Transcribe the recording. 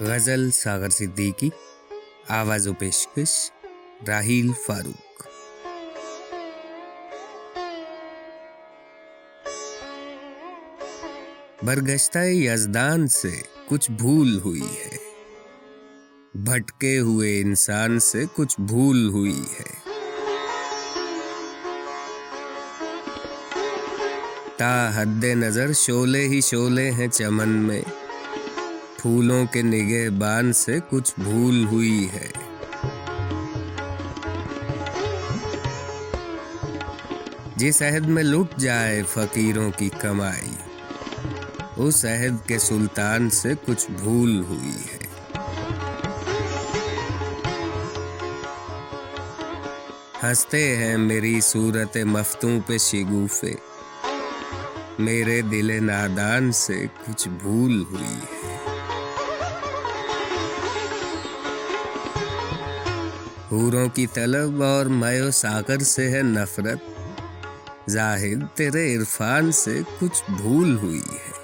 غزل ساغر صدیقی، آواز و پیشکش راہیل فاروق۔ برگشتہ یزدان سے کچھ بھول ہوئی ہے۔ بھٹکے ہوئے انسان سے کچھ بھول ہوئی ہے۔ تا حد نظر شولے ہی شولے ہیں چمن میں۔ پھولوں کے نگہ بان سے کچھ بھول ہوئی ہے۔ جس عہد میں لٹ جائے فقیروں کی کمائی، اس عہد کے سلطان سے کچھ بھول ہوئی ہے۔ ہنستے ہیں میری صورت مفتوں پہ شگوفے، میرے دل نادان سے کچھ بھول ہوئی ہے۔ حوروں کی طلب اور میو ساگر سے ہے نفرت۔ زاہد تیرے عرفان سے کچھ بھول ہوئی ہے۔